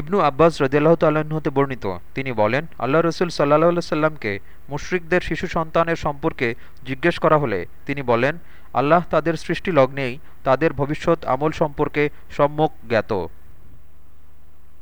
ইবনু আব্বাস রদিয়াল্লাহ তাল্লাহ্ন বর্ণিত। তিনি বলেন, আল্লাহ রসুল সাল্লাহ সাল্লামকে মুশরিকদের শিশু সন্তানের সম্পর্কে জিজ্ঞেস করা হলে তিনি বলেন, আল্লাহ তাদের সৃষ্টি লগ্নেই তাদের ভবিষ্যৎ আমল সম্পর্কে সম্যক জ্ঞাত।